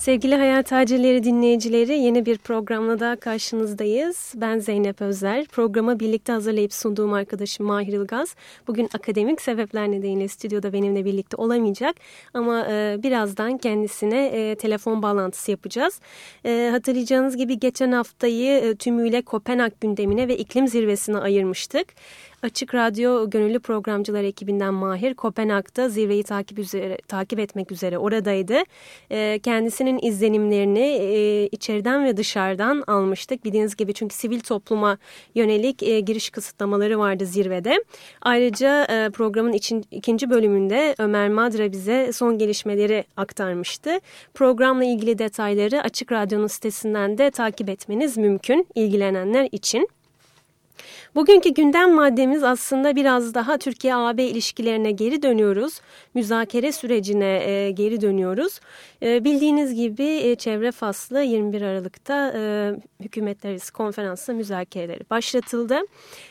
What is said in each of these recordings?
Sevgili Hayat Tacirleri dinleyicileri yeni bir programla daha karşınızdayız. Ben Zeynep Özler. Programı birlikte hazırlayıp sunduğum arkadaşım Mahir Ilgaz. Bugün akademik sebepler nedeniyle stüdyoda benimle birlikte olamayacak. Ama e, birazdan kendisine e, telefon bağlantısı yapacağız. E, hatırlayacağınız gibi geçen haftayı e, tümüyle Kopenhag gündemine ve iklim zirvesine ayırmıştık. Açık Radyo Gönüllü Programcılar ekibinden Mahir Kopenhag'da zirveyi takip üzere takip etmek üzere oradaydı. E, kendisinin izlenimlerini e, içeriden ve dışarıdan almıştık. Bildiğiniz gibi çünkü sivil topluma yönelik e, giriş kısıtlamaları vardı zirvede. Ayrıca e, programın için, ikinci bölümünde Ömer Madra bize son gelişmeleri aktarmıştı. Programla ilgili detayları Açık Radyo'nun sitesinden de takip etmeniz mümkün ilgilenenler için. Bugünkü gündem maddemiz aslında biraz daha Türkiye-AB ilişkilerine geri dönüyoruz. Müzakere sürecine e, geri dönüyoruz. E, bildiğiniz gibi e, çevre faslı 21 Aralık'ta e, hükümetler arası konferansla müzakereleri başlatıldı.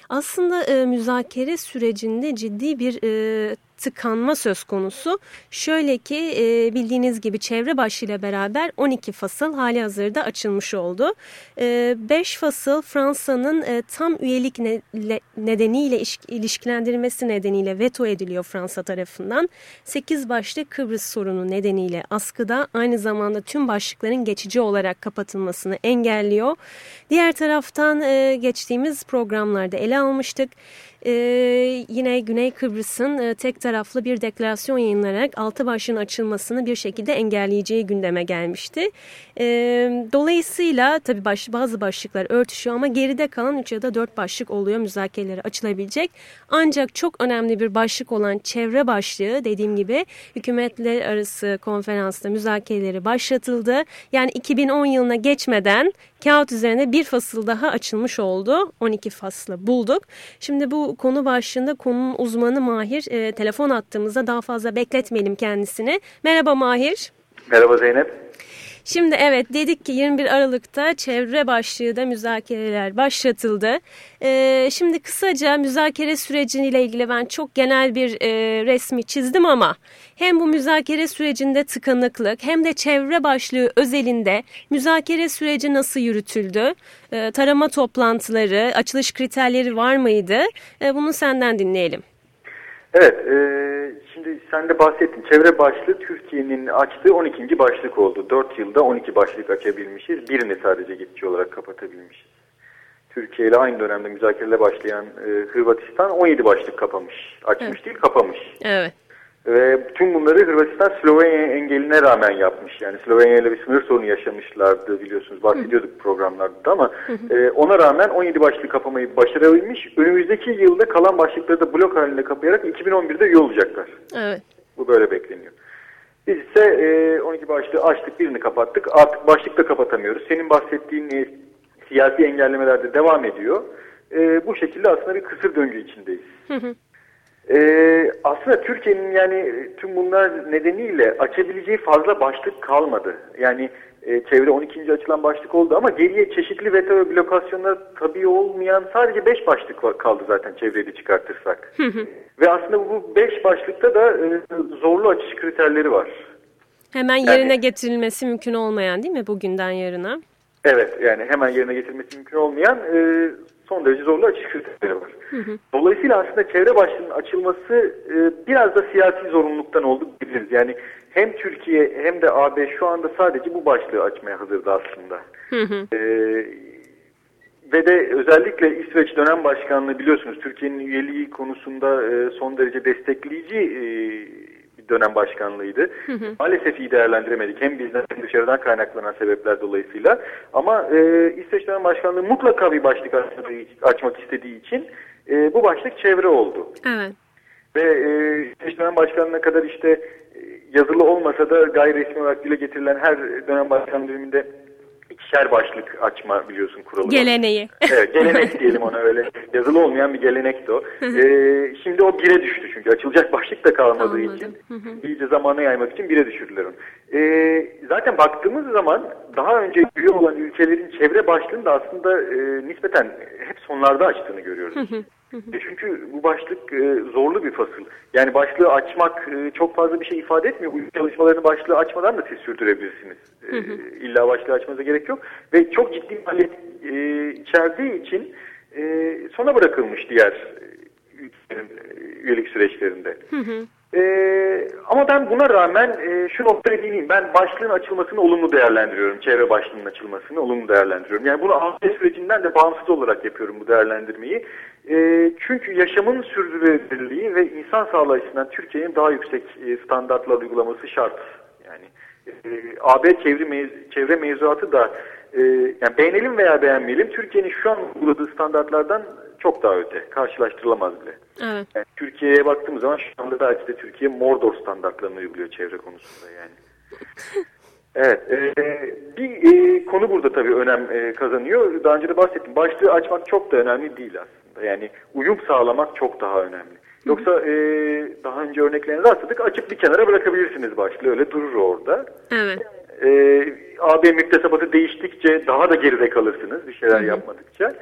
Aslında e, müzakere sürecinde ciddi bir e, tıkanma söz konusu. Şöyle ki e, bildiğiniz gibi çevre başlığıyla beraber 12 fasıl hali hazırda açılmış oldu. 5 e, fasıl Fransa'nın e, tam üyelik ne, le, nedeniyle ilişkilendirilmesi nedeniyle veto ediliyor Fransa tarafından. 8 başlık Kıbrıs sorunu nedeniyle askıda aynı zamanda tüm başlıkların geçici olarak kapatılmasını engelliyor. Diğer taraftan geçtiğimiz programlarda ele almıştık. Ee, yine Güney Kıbrıs'ın e, tek taraflı bir deklarasyon yayınlayarak altı başlığın açılmasını bir şekilde engelleyeceği gündeme gelmişti. Ee, dolayısıyla tabii baş, bazı başlıklar örtüşüyor ama geride kalan 3 ya da 4 başlık oluyor müzakerelere açılabilecek. Ancak çok önemli bir başlık olan çevre başlığı dediğim gibi hükümetler arası konferansta müzakereleri başlatıldı. Yani 2010 yılına geçmeden kağıt üzerine bir fasıl daha açılmış oldu. 12 faslı bulduk. Şimdi bu konu başlığında konunun uzmanı Mahir e, telefon attığımızda daha fazla bekletmeyelim kendisini. Merhaba Mahir. Merhaba Zeynep. Şimdi evet dedik ki 21 Aralık'ta çevre başlığı da müzakereler başlatıldı. Ee, şimdi kısaca müzakere süreciyle ilgili ben çok genel bir e, resmi çizdim ama hem bu müzakere sürecinde tıkanıklık hem de çevre başlığı özelinde müzakere süreci nasıl yürütüldü? Ee, tarama toplantıları, açılış kriterleri var mıydı? Ee, bunu senden dinleyelim. Evet, e, şimdi sen de bahsettin. Çevre başlığı Türkiye'nin açtığı 12. başlık oldu. 4 yılda 12 başlık açabilmişiz. Birini sadece geçici olarak kapatabilmişiz. Türkiye ile aynı dönemde müzakerele başlayan e, Hırvatistan 17 başlık kapamış. Açmış evet. değil, kapamış. Evet. Ve tüm bunları Hırvatistan Slovenya engeline rağmen yapmış. Yani Slovenya ile bir sınır sorunu yaşamışlardı biliyorsunuz. Bahsediyorduk Hı. programlarda ama E, ona rağmen 17 başlık kapamayı başarabilmiş. Önümüzdeki yılda kalan başlıkları da blok halinde kapayarak 2011'de üye olacaklar. Evet. Bu böyle bekleniyor. Biz ise e, 12 başlığı açtık birini kapattık. Artık başlık da kapatamıyoruz. Senin bahsettiğin e, siyasi engellemeler de devam ediyor. E, bu şekilde aslında bir kısır döngü içindeyiz. Hı hı. Ee, aslında Türkiye'nin yani tüm bunlar nedeniyle açabileceği fazla başlık kalmadı. Yani e, çevre 12. açılan başlık oldu ama geriye çeşitli veto ve blokasyonlar tabii olmayan sadece 5 başlık kaldı zaten çevrede çıkartırsak. ve aslında bu 5 başlıkta da e, zorlu açış kriterleri var. Hemen yerine yani, getirilmesi mümkün olmayan değil mi bugünden yarına? Evet yani hemen yerine getirilmesi mümkün olmayan e, son derece zorlu açış kriterleri var. Hı hı. Dolayısıyla aslında çevre başlığının açılması e, biraz da siyasi zorunluluktan oldu diyebiliriz. Yani hem Türkiye hem de AB şu anda sadece bu başlığı açmaya hazırdı aslında. Hı hı. E, ve de özellikle İsveç dönem başkanlığı biliyorsunuz Türkiye'nin üyeliği konusunda e, son derece destekleyici e, dönem başkanlığıydı. Hı hı. Maalesef iyi değerlendiremedik. Hem bizden hem dışarıdan kaynaklanan sebepler dolayısıyla. Ama e, İsveç dönem başkanlığı mutlaka bir başlık açmak istediği için e, bu başlık çevre oldu. Evet. Ve e, İsveç dönem başkanlığına kadar işte yazılı olmasa da gayri resmi olarak dile getirilen her dönem başkan döneminde ikişer başlık açma biliyorsun kuralı. Geleneği. Evet gelenek diyelim ona öyle. Yazılı olmayan bir gelenekti o. ee, şimdi o bire düştü çünkü açılacak başlık da kalmadığı Kalmadı. için. iyice zamana yaymak için bire düşürdüler onu. Ee, zaten baktığımız zaman daha önce üye olan ülkelerin çevre başlığını da aslında e, nispeten hep sonlarda açtığını görüyoruz. E Çünkü bu başlık e, zorlu bir fasıl. Yani başlığı açmak e, çok fazla bir şey ifade etmiyor. Bu çalışmalarını başlığı açmadan da siz sürdürebilirsiniz. E, illa başlığı açmanıza gerek yok. Ve çok ciddi maliyet e, içerdiği için e, sona bırakılmış diğer e, üyelik süreçlerinde. E, ama ben buna rağmen e, şu noktaya değineyim. Ben başlığın açılmasını olumlu değerlendiriyorum. Çevre başlığının açılmasını olumlu değerlendiriyorum. Yani bunu AFD sürecinden de bağımsız olarak yapıyorum bu değerlendirmeyi. E, çünkü yaşamın sürdürülebilirliği ve insan sağlığı açısından Türkiye'nin daha yüksek e, standartlar uygulaması şart. Yani e, AB çevre, mevz- çevre mevzuatı da e, yani beğenelim veya beğenmeyelim Türkiye'nin şu an uyguladığı standartlardan çok daha öte. Karşılaştırılamaz bile. Evet. Yani Türkiye'ye baktığımız zaman şu anda belki de Türkiye Mordor standartlarını uyguluyor çevre konusunda yani. Evet, e, bir e, konu burada tabii önem e, kazanıyor. Daha önce de bahsettim. Başlığı açmak çok da önemli değil aslında. Yani uyum sağlamak çok daha önemli. Yoksa e, daha önce örneklerini rastladık. Açıp bir kenara bırakabilirsiniz başlığı. Öyle durur orada. Evet. E, AB müktesebatı değiştikçe daha da geride kalırsınız bir şeyler yapmadıkça.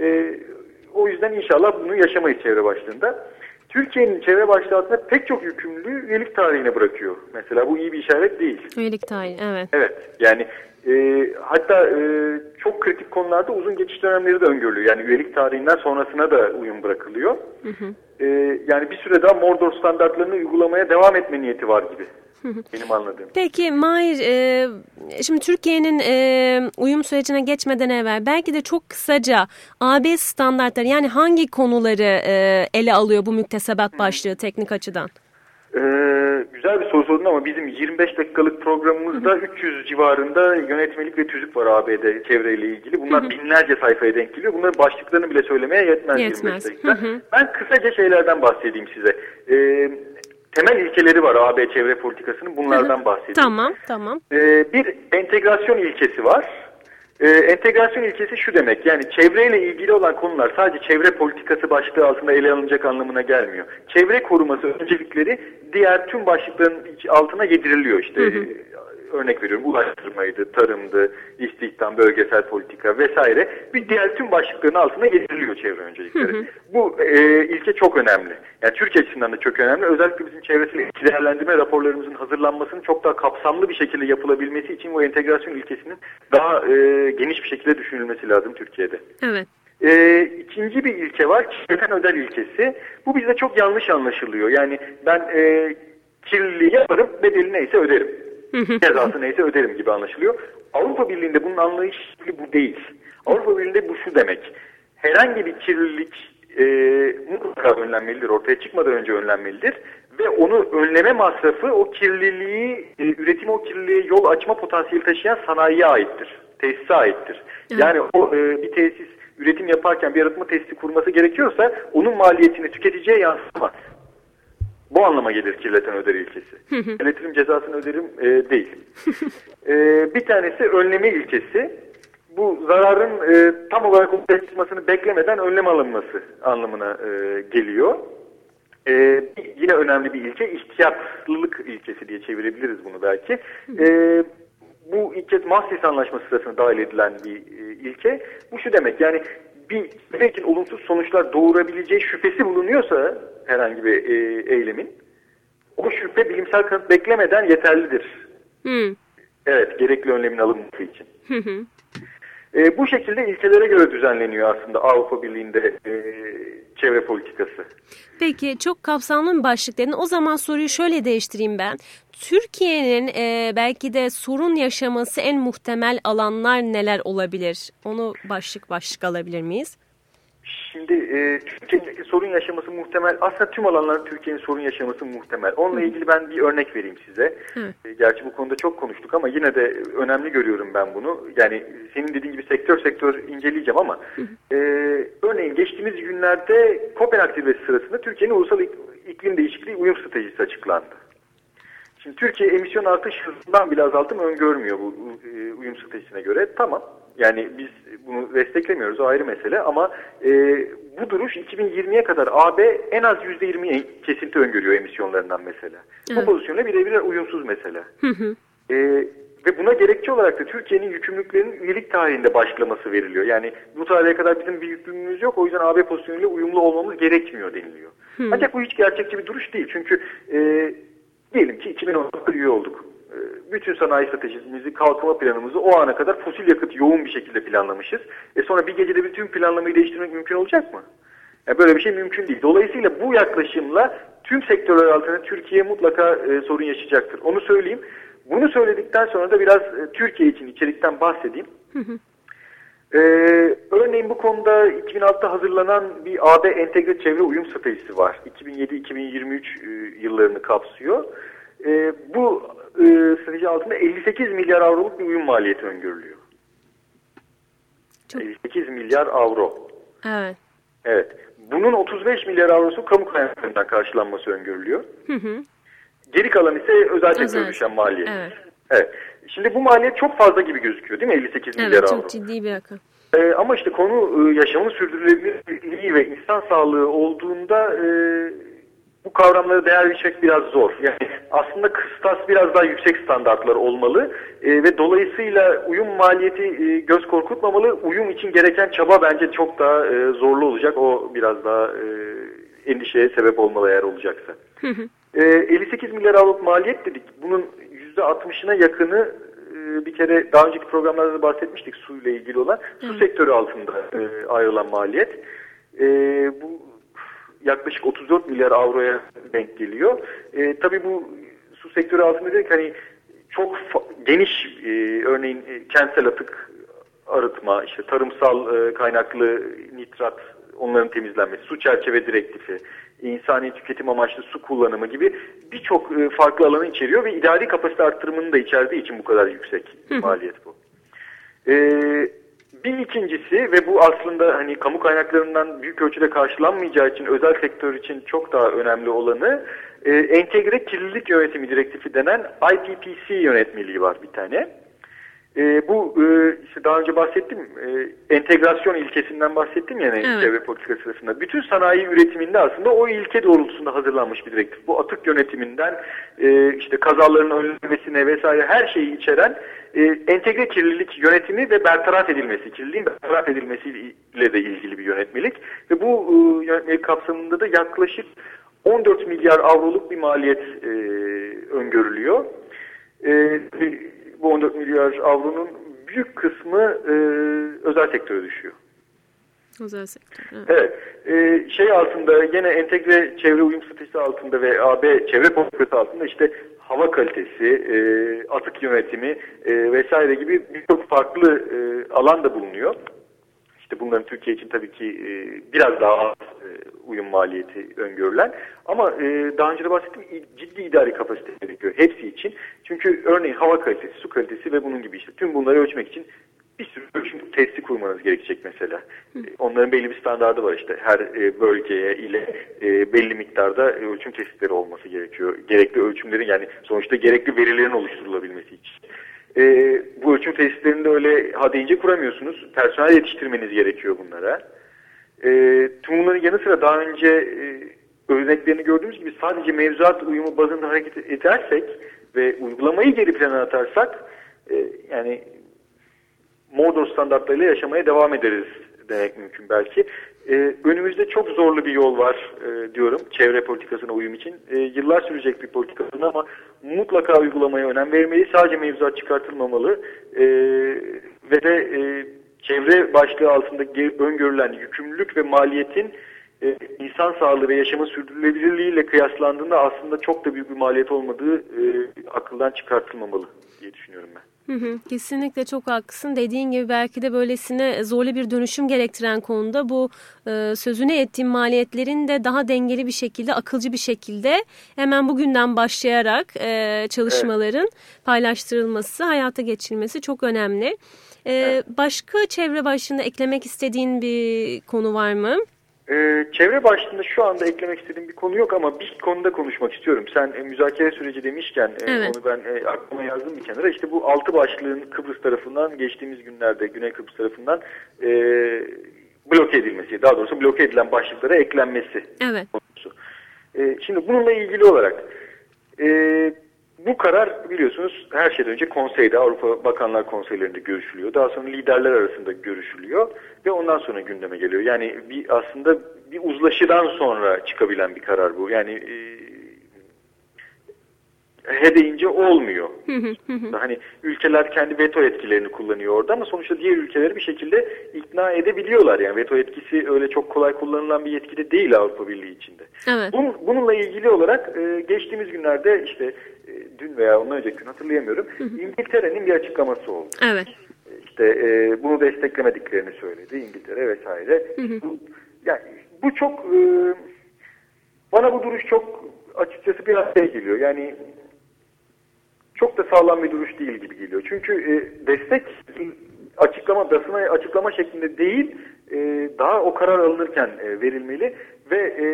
E, o yüzden inşallah bunu yaşamayız çevre başlığında. Türkiye'nin çevre başlığı altında pek çok yükümlülüğü üyelik tarihine bırakıyor. Mesela bu iyi bir işaret değil. Üyelik tarihi. Evet. Evet yani e, hatta e, çok kritik konularda uzun geçiş dönemleri de öngörülüyor. Yani üyelik tarihinden sonrasına da uyum bırakılıyor. E, yani bir süre daha Mordor standartlarını uygulamaya devam etme niyeti var gibi. Benim anladığım. Peki Mahir, e, şimdi Türkiye'nin e, uyum sürecine geçmeden evvel belki de çok kısaca AB standartları yani hangi konuları e, ele alıyor bu müktesebat başlığı teknik açıdan? Ee, güzel bir soru sordun ama bizim 25 dakikalık programımızda 300 civarında yönetmelik ve tüzük var ABD çevreyle ilgili. Bunlar binlerce sayfaya denk geliyor. Bunların başlıklarını bile söylemeye yetmez, Yetmez. 25 dakika. Ben kısaca şeylerden bahsedeyim size. Ee, temel ilkeleri var AB çevre politikasının. Bunlardan bahsedeyim. Tamam, tamam. Ee, bir entegrasyon ilkesi var. Ee, entegrasyon ilkesi şu demek yani çevreyle ilgili olan konular sadece çevre politikası başlığı altında ele alınacak anlamına gelmiyor. Çevre koruması öncelikleri diğer tüm başlıkların altına yediriliyor işte. Ee, Örnek veriyorum ulaştırmaydı, tarımdı, istihdam, bölgesel politika vesaire. Bir diğer tüm başlıkların altına getiriliyor çevre öncelikleri. Bu e, ilke çok önemli. Yani Türkiye açısından da çok önemli. Özellikle bizim çevresel değerlendirme raporlarımızın hazırlanmasının çok daha kapsamlı bir şekilde yapılabilmesi için bu entegrasyon ilkesinin daha e, geniş bir şekilde düşünülmesi lazım Türkiye'de. Evet. E, ikinci bir ilke var, kirleten öder ilkesi. Bu bizde çok yanlış anlaşılıyor. Yani ben e, kirliliği yaparım, bedeli neyse öderim. Cezası neyse öderim gibi anlaşılıyor. Avrupa Birliği'nde bunun anlayışı bu değil. Avrupa Birliği'nde bu şu demek. Herhangi bir kirlilik e, mutlaka önlenmelidir, ortaya çıkmadan önce önlenmelidir. Ve onu önleme masrafı o kirliliği, e, üretimi o kirliliğe yol açma potansiyeli taşıyan sanayiye aittir. Tesise aittir. Yani o e, bir tesis üretim yaparken bir arıtma tesisi kurması gerekiyorsa onun maliyetini tüketiciye yansıtmaz. Bu anlama gelir kirleten öder ilkesi. Yönetirim cezasını öderim e, değil. E, bir tanesi önleme ilkesi. Bu zararın e, tam olarak ortaya çıkmasını beklemeden önlem alınması anlamına e, geliyor. E, yine önemli bir ilke ihtiyatlılık ilkesi diye çevirebiliriz bunu belki. E, bu ilke Maastricht Anlaşması sırasında dahil edilen bir e, ilke. Bu şu demek yani bir belki olumsuz sonuçlar doğurabileceği şüphesi bulunuyorsa herhangi bir e, eylemin o şüphe bilimsel kanıt beklemeden yeterlidir. Hmm. Evet gerekli önlemin alınması için. E, bu şekilde ilkelere göre düzenleniyor aslında Avrupa Birliği'nde e, çevre politikası. Peki çok kapsamlı bir başlık dedin. O zaman soruyu şöyle değiştireyim ben. Türkiye'nin e, belki de sorun yaşaması en muhtemel alanlar neler olabilir? Onu başlık başlık alabilir miyiz? Şimdi e, Türkiye'nin sorun yaşaması muhtemel. Aslında tüm alanlarda Türkiye'nin sorun yaşaması muhtemel. Onunla ilgili ben bir örnek vereyim size. Hı. E, gerçi bu konuda çok konuştuk ama yine de önemli görüyorum ben bunu. Yani senin dediğin gibi sektör sektör inceleyeceğim ama e, örneğin geçtiğimiz günlerde Kopenhag zirvesi sırasında Türkiye'nin ulusal ik- iklim değişikliği uyum stratejisi açıklandı. Şimdi Türkiye emisyon artış hızından bile azaltım öngörmüyor bu e, uyum stratejisine göre. Tamam. Yani biz bunu desteklemiyoruz o ayrı mesele ama e, bu duruş 2020'ye kadar AB en az %20 kesinti öngörüyor emisyonlarından mesela. Evet. Bu pozisyonla birebir uyumsuz mesela. Hı hı. E, ve buna gerekçe olarak da Türkiye'nin yükümlülüklerinin üyelik tarihinde başlaması veriliyor. Yani bu tarihe kadar bizim bir yükümlülüğümüz yok o yüzden AB pozisyonuyla uyumlu olmamız gerekmiyor deniliyor. Hı. Ancak bu hiç gerçekçi bir duruş değil. Çünkü e, diyelim ki 2010'da üye olduk. E, bütün sanayi stratejimizi, kalkınma planımızı o ana kadar fosil yakıt yoğun bir şekilde planlamışız. E sonra bir gecede bütün planlamayı değiştirmek mümkün olacak mı? Yani böyle bir şey mümkün değil. Dolayısıyla bu yaklaşımla tüm sektörler altında Türkiye mutlaka e, sorun yaşayacaktır. Onu söyleyeyim. Bunu söyledikten sonra da biraz e, Türkiye için içerikten bahsedeyim. Hı hı. Ee, örneğin bu konuda 2006'da hazırlanan bir AB entegre çevre uyum stratejisi var. 2007-2023 e, yıllarını kapsıyor. E, bu e, strateji altında 58 milyar avroluk bir uyum maliyeti öngörülüyor. Çok... 58 milyar avro. Evet. Evet. Bunun 35 milyar avrosu kamu kaynaklarından karşılanması öngörülüyor. Hı hı. Geri kalan ise özel sektöre düşen maliyet. Evet. evet. Şimdi bu maliyet çok fazla gibi gözüküyor değil mi 58 evet, milyar avro? Evet çok ciddi bir rakam. Ee, ama işte konu e, yaşamın sürdürülebilirliği ve insan sağlığı olduğunda e, bu kavramlara değer biçmek biraz zor. Yani aslında kıstas biraz daha yüksek standartlar olmalı e, ve dolayısıyla uyum maliyeti e, göz korkutmamalı. Uyum için gereken çaba bence çok daha e, zorlu olacak. O biraz daha e, endişeye sebep olmalı eğer olacaksa. e, 58 milyar avroluk maliyet dedik. Bunun %60'ına yakını e, bir kere daha önceki programlarda da bahsetmiştik su ile ilgili olan. Su sektörü altında e, ayrılan maliyet. E, bu yaklaşık 34 milyar avroya denk geliyor. E, tabii bu su sektörü altında dedik hani çok geniş e, örneğin e, kentsel atık arıtma, işte tarımsal e, kaynaklı nitrat onların temizlenmesi, su çerçeve direktifi, insani tüketim amaçlı su kullanımı gibi birçok e, farklı alanı içeriyor ve idari kapasite arttırımını da içerdiği için bu kadar yüksek maliyet bu. Ee, bir ikincisi ve bu aslında hani kamu kaynaklarından büyük ölçüde karşılanmayacağı için özel sektör için çok daha önemli olanı e, entegre kirlilik yönetimi direktifi denen IPPC yönetmeliği var bir tane. E, bu e, işte daha önce bahsettim e, entegrasyon ilkesinden bahsettim yani evet. çevre politikası sırasında. Bütün sanayi üretiminde aslında o ilke doğrultusunda hazırlanmış bir direktif. Bu atık yönetiminden e, işte kazaların önlenmesine vesaire her şeyi içeren e, entegre kirlilik yönetimi ve bertaraf edilmesi, kirliliğin bertaraf edilmesiyle de ilgili bir yönetmelik. Ve bu e, yönetmelik kapsamında da yaklaşık 14 milyar avroluk bir maliyet e, öngörülüyor. E, bu 14 milyar avronun büyük kısmı e, özel sektöre düşüyor. Özel sektör. Evet. evet. E, şey altında yine entegre çevre uyum stratejisi altında ve AB çevre politikası altında işte hava kalitesi, e, atık yönetimi e, vesaire gibi birçok farklı e, alan da bulunuyor. İşte bunların Türkiye için tabii ki e, biraz daha az e, uyum maliyeti öngörülen. Ama e, daha önce de bahsettim ciddi idari kapasite gerekiyor hepsi için. Çünkü örneğin hava kalitesi, su kalitesi ve bunun gibi işte tüm bunları ölçmek için bir sürü ölçüm testi kurmanız gerekecek mesela. Hı. Onların belli bir standardı var işte. Her e, bölgeye ile e, belli miktarda ölçüm testleri olması gerekiyor. Gerekli ölçümlerin yani sonuçta gerekli verilerin oluşturulabilmesi için. E, bu ölçüm testlerinde öyle ha deyince kuramıyorsunuz. Personel yetiştirmeniz gerekiyor bunlara. E, tüm bunların yanı sıra daha önce e, örneklerini gördüğümüz gibi sadece mevzuat uyumu bazında hareket edersek ve uygulamayı geri plana atarsak e, yani Mordor standartlarıyla yaşamaya devam ederiz demek mümkün belki. Ee, önümüzde çok zorlu bir yol var e, diyorum çevre politikasına uyum için. E, yıllar sürecek bir politikasına ama mutlaka uygulamaya önem vermeli. Sadece mevzuat çıkartılmamalı e, ve de e, çevre başlığı altında öngörülen yükümlülük ve maliyetin e, insan sağlığı ve yaşamın sürdürülebilirliğiyle kıyaslandığında aslında çok da büyük bir maliyet olmadığı e, akıldan çıkartılmamalı diye düşünüyorum ben. Hı hı, kesinlikle çok haklısın. Dediğin gibi belki de böylesine zorlu bir dönüşüm gerektiren konuda bu e, sözüne ettiğim maliyetlerin de daha dengeli bir şekilde, akılcı bir şekilde hemen bugünden başlayarak e, çalışmaların evet. paylaştırılması, hayata geçirilmesi çok önemli. E, evet. Başka çevre başında eklemek istediğin bir konu var mı? Ee, çevre başlığında şu anda eklemek istediğim bir konu yok ama bir konuda konuşmak istiyorum. Sen e, müzakere süreci demişken e, Evet. onu ben e, aklıma yazdım bir kenara. İşte bu altı başlığın Kıbrıs tarafından geçtiğimiz günlerde Güney Kıbrıs tarafından e, bloke edilmesi, daha doğrusu bloke edilen başlıklara eklenmesi Evet. konusu. E, şimdi bununla ilgili olarak e, bu karar biliyorsunuz her şeyden önce konseyde Avrupa Bakanlar Konseylerinde görüşülüyor. Daha sonra liderler arasında görüşülüyor ve ondan sonra gündeme geliyor. Yani bir aslında bir uzlaşıdan sonra çıkabilen bir karar bu. Yani e, he deyince olmuyor. hani ülkeler kendi veto etkilerini kullanıyor orada ama sonuçta diğer ülkeleri bir şekilde ikna edebiliyorlar. Yani veto etkisi öyle çok kolay kullanılan bir yetki de değil Avrupa Birliği içinde. Evet. Bunun, bununla ilgili olarak e, geçtiğimiz günlerde işte dün veya ondan önceki gün hatırlayamıyorum. İngiltere'nin bir açıklaması oldu. Evet. İşte e, bunu desteklemediklerini söyledi İngiltere vesaire. Bu, yani bu çok e, bana bu duruş çok açıkçası biraz şey geliyor. Yani çok da sağlam bir duruş değil gibi geliyor. Çünkü e, destek açıklama basına açıklama şeklinde değil e, daha o karar alınırken e, verilmeli ve e,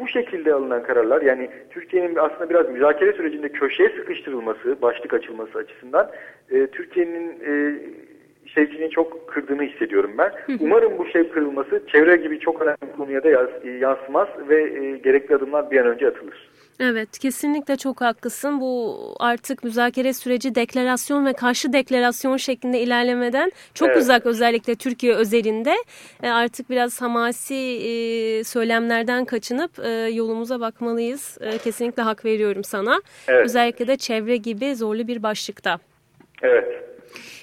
bu şekilde alınan kararlar yani Türkiye'nin aslında biraz müzakere sürecinde köşeye sıkıştırılması, başlık açılması açısından e, Türkiye'nin e, şevkini çok kırdığını hissediyorum ben. Umarım bu şevk kırılması çevre gibi çok önemli konuya da yansımaz ve e, gerekli adımlar bir an önce atılır. Evet kesinlikle çok haklısın. Bu artık müzakere süreci deklarasyon ve karşı deklarasyon şeklinde ilerlemeden çok Evet. uzak özellikle Türkiye özelinde E, artık biraz hamasi e, söylemlerden kaçınıp e, yolumuza bakmalıyız. Kesinlikle hak veriyorum sana. Evet. Özellikle de çevre gibi zorlu bir başlıkta. Evet.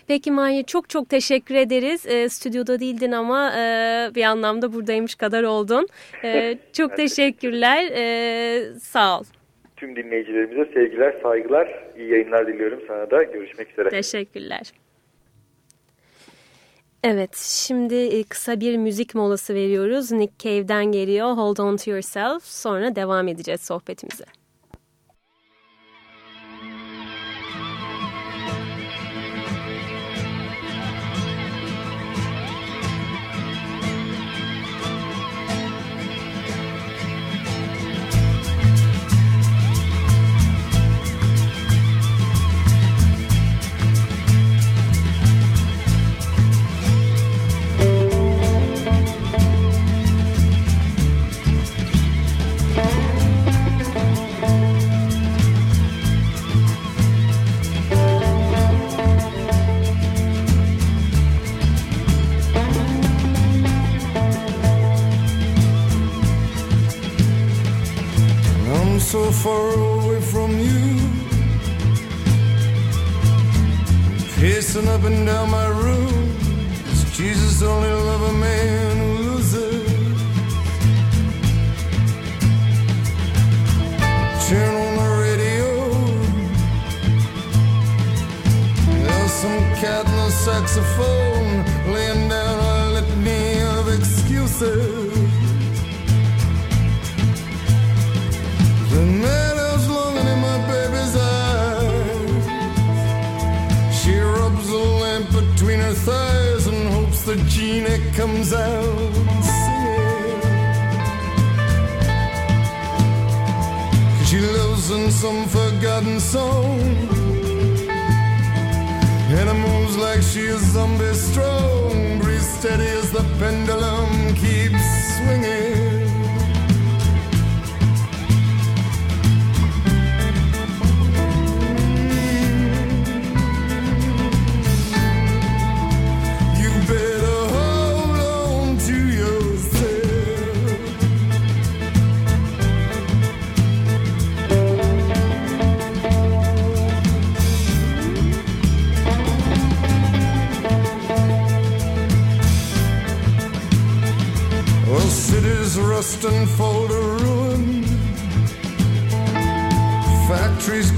Peki Mahir çok çok teşekkür ederiz. E, stüdyoda değildin ama e, bir anlamda buradaymış kadar oldun. E, çok teşekkürler. E, sağ ol. Tüm dinleyicilerimize sevgiler, saygılar, iyi yayınlar diliyorum sana da. Görüşmek üzere. Teşekkürler. Evet, şimdi e, kısa bir müzik molası veriyoruz. Nick Cave'den geliyor Hold On To Yourself. Sonra devam edeceğiz sohbetimize. Genie comes out singing. She lives in some forgotten song. And it moves like she is zombie strong. Breathe steady as the pendulum keeps swinging. must unfold a ruin. Factories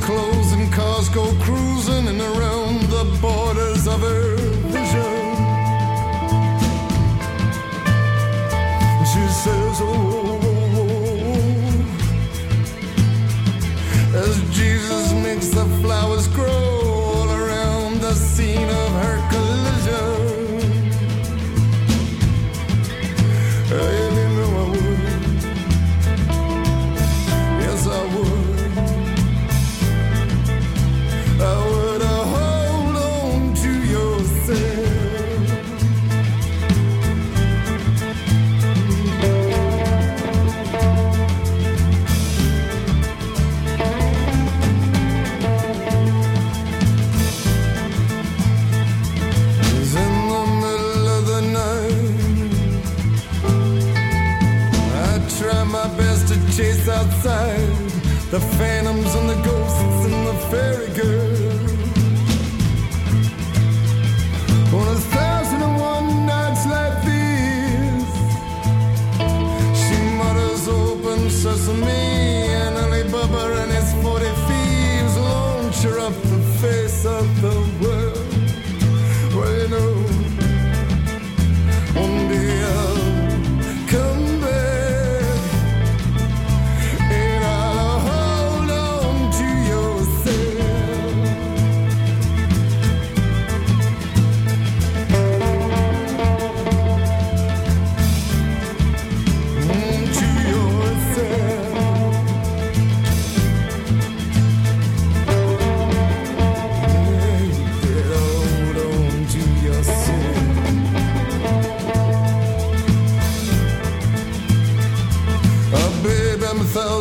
to chase outside the phantoms and the ghosts and the fairy girls.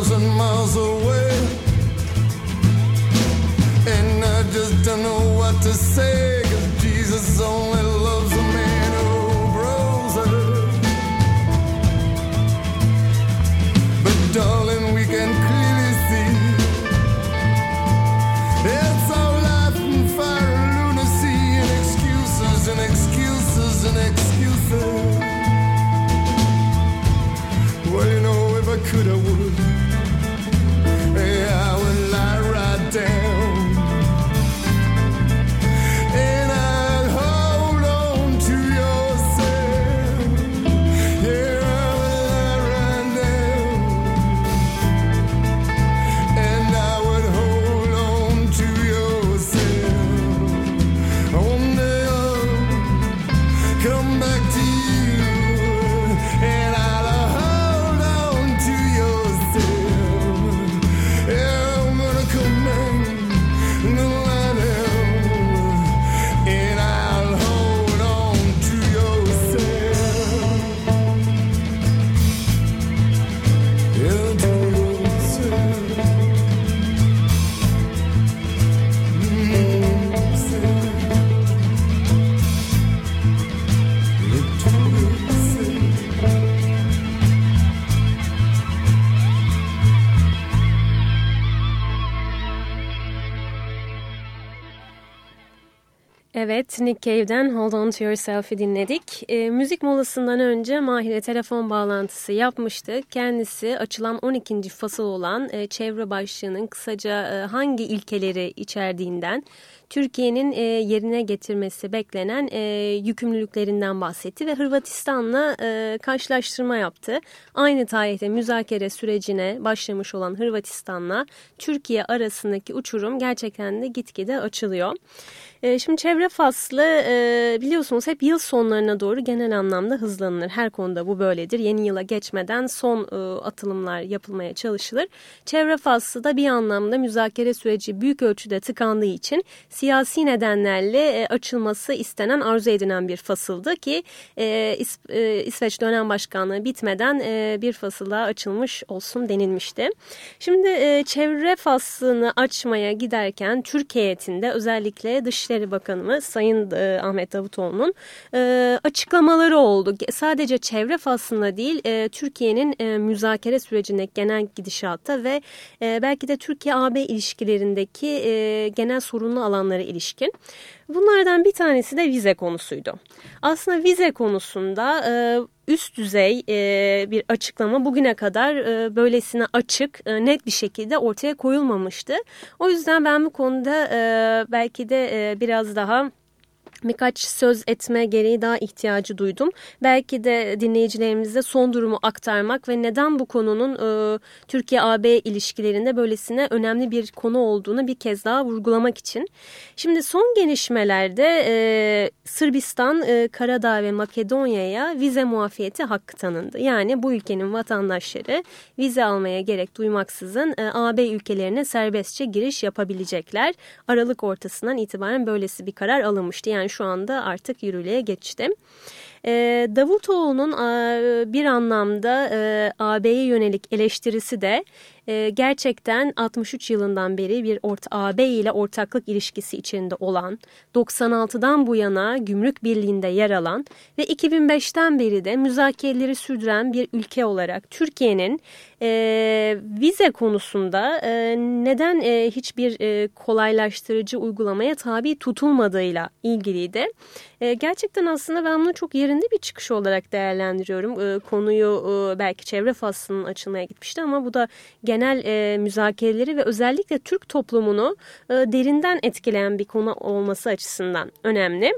Thousand miles away. And I just don't know what to say. Evet, Nick Cave'den Hold On To Yourself'i dinledik. E, müzik molasından önce Mahir'e telefon bağlantısı yapmıştı. Kendisi açılan 12. fasıl olan e, çevre başlığının kısaca e, hangi ilkeleri içerdiğinden, Türkiye'nin e, yerine getirmesi beklenen e, yükümlülüklerinden bahsetti ve Hırvatistan'la e, karşılaştırma yaptı. Aynı tarihte müzakere sürecine başlamış olan Hırvatistan'la Türkiye arasındaki uçurum gerçekten de gitgide açılıyor. E, Şimdi çevre faslı e, biliyorsunuz hep yıl sonlarına doğru genel anlamda hızlanır. Her konuda bu böyledir. Yeni yıla geçmeden son e, atılımlar yapılmaya çalışılır. Çevre faslı da bir anlamda müzakere süreci büyük ölçüde tıkandığı için siyasi nedenlerle e, açılması istenen, arzu edilen bir fasıldı ki e, İs- e, İsveç dönem başkanlığı bitmeden e, bir fasıl açılmış olsun denilmişti. Şimdi çevre faslını açmaya giderken Türk heyetinde özellikle Dışişleri Bakanımız Sayın Ahmet Davutoğlu'nun açıklamaları oldu. Sadece çevre faslına değil Türkiye'nin müzakere sürecindeki genel gidişata ve belki de Türkiye-AB ilişkilerindeki genel sorunlu alanlara ilişkin. Bunlardan bir tanesi de vize konusuydu. Aslında vize konusunda e, üst düzey e, bir açıklama bugüne kadar e, böylesine açık, net bir şekilde ortaya koyulmamıştı. O yüzden ben bu konuda belki de biraz daha birkaç söz etme gereği daha ihtiyacı duydum. Belki de dinleyicilerimize son durumu aktarmak ve neden bu konunun e, Türkiye-AB ilişkilerinde böylesine önemli bir konu olduğunu bir kez daha vurgulamak için. Şimdi son gelişmelerde e, Sırbistan, e, Karadağ ve Makedonya'ya vize muafiyeti hakkı tanındı. Yani bu ülkenin vatandaşları vize almaya gerek duymaksızın e, AB ülkelerine serbestçe giriş yapabilecekler. Aralık ortasından itibaren böylesi bir karar alınmıştı. Yani şu anda artık yürürlüğe geçti. E, Davutoğlu'nun bir anlamda e, AB'ye yönelik eleştirisi de e, gerçekten 63 yılından beri bir orta, AB ile ortaklık ilişkisi içinde olan, 96'dan bu yana gümrük birliğinde yer alan ve 2005'ten beri de müzakereleri sürdüren bir ülke olarak Türkiye'nin e, vize konusunda e, neden e, hiçbir e, kolaylaştırıcı uygulamaya tabi tutulmadığıyla ilgiliydi. E, gerçekten aslında ben bunu çok yerinde bir çıkış olarak değerlendiriyorum. E, konuyu e, belki çevre faslının açılmaya gitmişti ama bu da genel e, müzakereleri ve özellikle Türk toplumunu e, derinden etkileyen bir konu olması açısından önemli.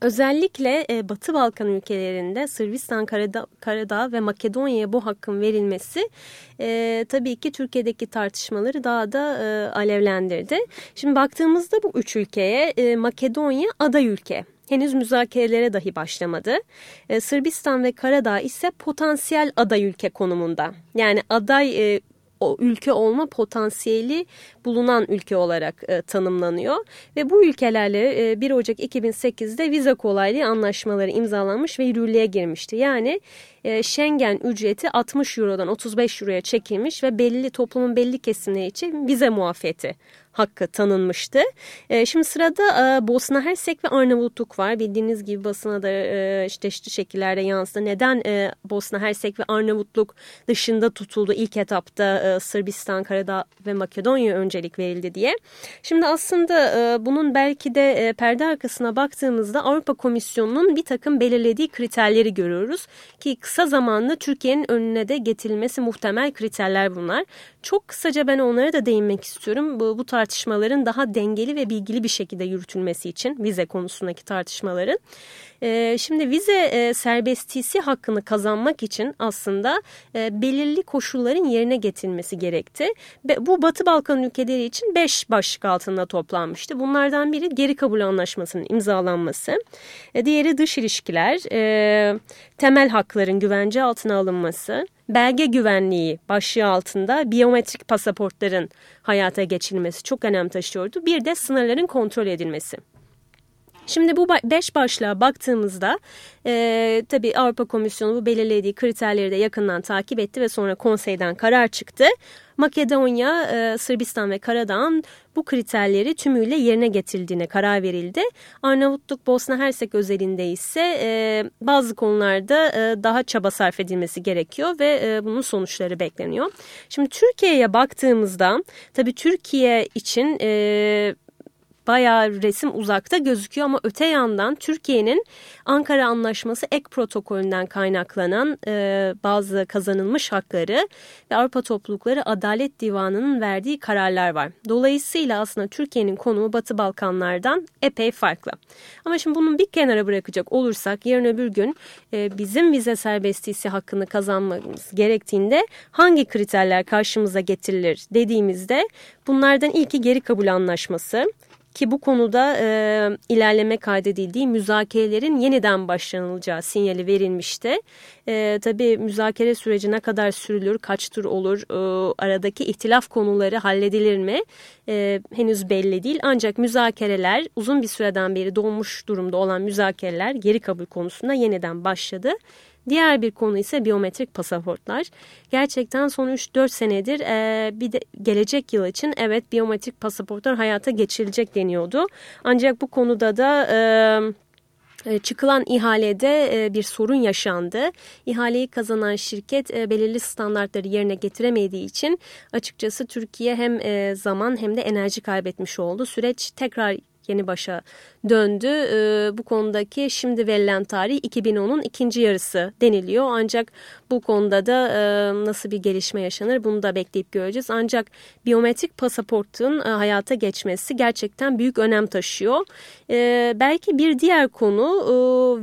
Özellikle e, Batı Balkan ülkelerinde Sırbistan, Karadağ, Karadağ ve Makedonya'ya bu hakkın verilmesi e, tabii ki Türkiye'deki tartışmaları daha da e, alevlendirdi. Şimdi baktığımızda bu üç ülkeye e, Makedonya aday ülke henüz müzakerelere dahi başlamadı. Ee, Sırbistan ve Karadağ ise potansiyel aday ülke konumunda. Yani aday e, o ülke olma potansiyeli bulunan ülke olarak e, tanımlanıyor. Ve bu ülkelerle e, 1 Ocak 2008'de vize kolaylığı anlaşmaları imzalanmış ve yürürlüğe girmişti. Yani e, Schengen ücreti 60 Euro'dan 35 Euro'ya çekilmiş ve belli toplumun belli kesimleri için vize muafiyeti hakkı tanınmıştı. E, şimdi sırada e, Bosna Hersek ve Arnavutluk var. Bildiğiniz gibi basına da e, çeşitli şekillerde yansıdı. Neden e, Bosna Hersek ve Arnavutluk dışında tutuldu ilk etapta e, Sırbistan, Karadağ ve Makedonya öncelik verildi diye. Şimdi aslında e, bunun belki de e, perde arkasına baktığımızda Avrupa Komisyonu'nun bir takım belirlediği kriterleri görüyoruz. Ki kısa zamanda Türkiye'nin önüne de getirilmesi muhtemel kriterler bunlar. Çok kısaca ben onlara da değinmek istiyorum. Bu, bu tartışmaların daha dengeli ve bilgili bir şekilde yürütülmesi için vize konusundaki tartışmaların. E, şimdi vize e, serbestisi hakkını kazanmak için aslında e, belirli koşulların yerine getirilmesi gerekti. Bu Batı Balkan ülkeleri için beş başlık altında toplanmıştı. Bunlardan biri geri kabul anlaşmasının imzalanması. E, diğeri dış ilişkiler, e, temel hakların güvence altına alınması, belge güvenliği başlığı altında biyometrik pasaportların hayata geçirilmesi çok önem taşıyordu. Bir de sınırların kontrol edilmesi. Şimdi bu beş başlığa baktığımızda e, tabii Avrupa Komisyonu bu belirlediği kriterleri de yakından takip etti ve sonra konseyden karar çıktı. Makedonya, e, Sırbistan ve Karadağ'ın bu kriterleri tümüyle yerine getirildiğine karar verildi. Arnavutluk, Bosna Hersek özelinde ise e, bazı konularda e, daha çaba sarf edilmesi gerekiyor ve e, bunun sonuçları bekleniyor. Şimdi Türkiye'ye baktığımızda tabii Türkiye için... E, bayağı resim uzakta gözüküyor ama öte yandan Türkiye'nin Ankara Anlaşması ek protokolünden kaynaklanan e, bazı kazanılmış hakları ve Avrupa Toplulukları Adalet Divanı'nın verdiği kararlar var. Dolayısıyla aslında Türkiye'nin konumu Batı Balkanlardan epey farklı. Ama şimdi bunun bir kenara bırakacak olursak yarın öbür gün e, bizim vize serbestisi hakkını kazanmamız gerektiğinde hangi kriterler karşımıza getirilir dediğimizde bunlardan ilki geri kabul anlaşması. Ki bu konuda e, ilerleme kaydedildiği müzakerelerin yeniden başlanılacağı sinyali verilmişti. E, tabii müzakere süreci ne kadar sürülür, kaç tur olur, e, aradaki ihtilaf konuları halledilir mi e, henüz belli değil. Ancak müzakereler uzun bir süreden beri dolmuş durumda olan müzakereler geri kabul konusunda yeniden başladı. Diğer bir konu ise biyometrik pasaportlar. Gerçekten son 3-4 senedir e, bir de gelecek yıl için evet biyometrik pasaportlar hayata geçirilecek deniyordu. Ancak bu konuda da... E, e çıkılan ihalede e, bir sorun yaşandı. İhaleyi kazanan şirket e, belirli standartları yerine getiremediği için açıkçası Türkiye hem zaman hem de enerji kaybetmiş oldu. Süreç tekrar yeni başa döndü. E, bu konudaki şimdi verilen tarih 2010'un ikinci yarısı deniliyor. Ancak bu konuda da e, nasıl bir gelişme yaşanır bunu da bekleyip göreceğiz. Ancak biyometrik pasaportun e, hayata geçmesi gerçekten büyük önem taşıyor. E, belki bir diğer konu e,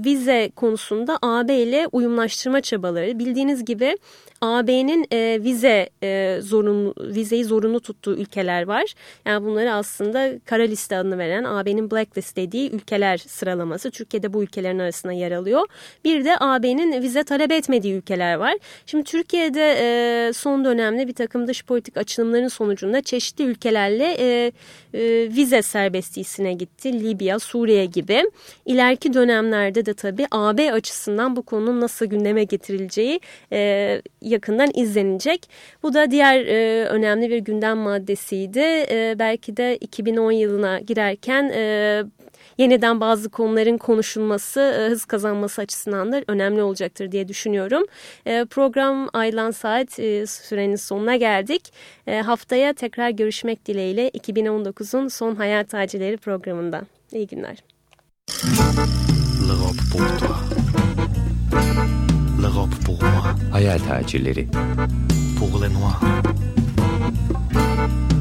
vize konusunda AB ile uyumlaştırma çabaları. Bildiğiniz gibi AB'nin e, vize e, zorunlu vizeyi zorunlu tuttuğu ülkeler var. Yani bunları aslında kara liste adını veren AB'nin blacklist dediği ülkeler sıralaması. Türkiye'de bu ülkelerin arasında yer alıyor. Bir de AB'nin vize talep etmediği ülkeler var. Şimdi Türkiye'de e, son dönemde bir takım dış politik açılımların sonucunda çeşitli ülkelerle e, e, vize serbestliğine gitti. Libya, Suriye gibi. İleriki dönemlerde de tabii AB açısından bu konunun nasıl gündeme getirileceği e, yakından izlenecek. Bu da diğer e, önemli bir gündem maddesiydi. E, belki de 2010 yılına girerken e, yeniden bazı konuların konuşulması, e, hız kazanması açısından da önemli olacaktır diye düşünüyorum. E, program Aylan Saat e, sürenin sonuna geldik. E, haftaya tekrar görüşmek dileğiyle 2019'un son hayat tacirleri programında. İyi günler. L'Europe pour toi. L'Europe pour moi. Hayal tacirleri. Pour les noirs.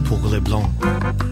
Pour les blancs.